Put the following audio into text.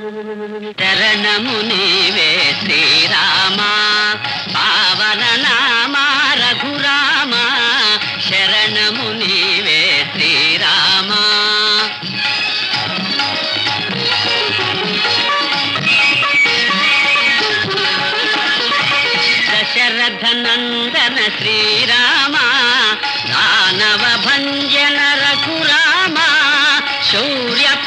శరణము శ్రీరామా పావన నామా రఘురామా శరణము శ్రీరామా. దశరథ నందన శ్రీరామా దానవ భంజన రఘురామా శౌర్యప